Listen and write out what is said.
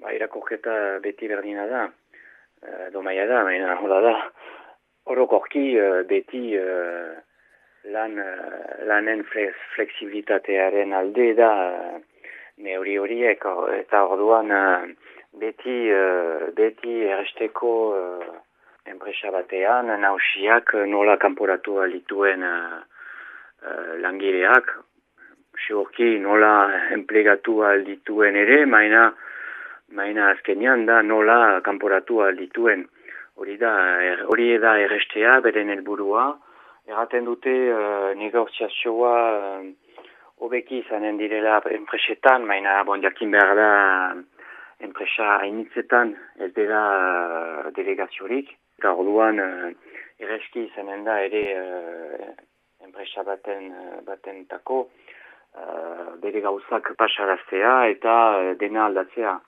Ba, irakorketa beti berdina da, uh, domaia da, baina hola da. Orokorki uh, beti uh, lan, lanen fleksibilitatearen alde da neuri horiek, eta orduan beti, beti erresteko enpresa batean, nausiak nola kanporatu alituen langileak, Siorki nola enplegatu aldituen ere, maina Maina azkenean da nola kanporatu dituen. Hori da er, hori da errestea beren helburua. Erraten dute uh, negoziazioa uh, obeki izanen direla enpresetan maina bon jakin behar da enpresa hainitzetan ez dela uh, delegaziorik. Eta orduan uh, erreski izanen da ere uh, enpresa baten, uh, baten tako uh, bere gauzak pasaraztea eta uh, dena aldatzea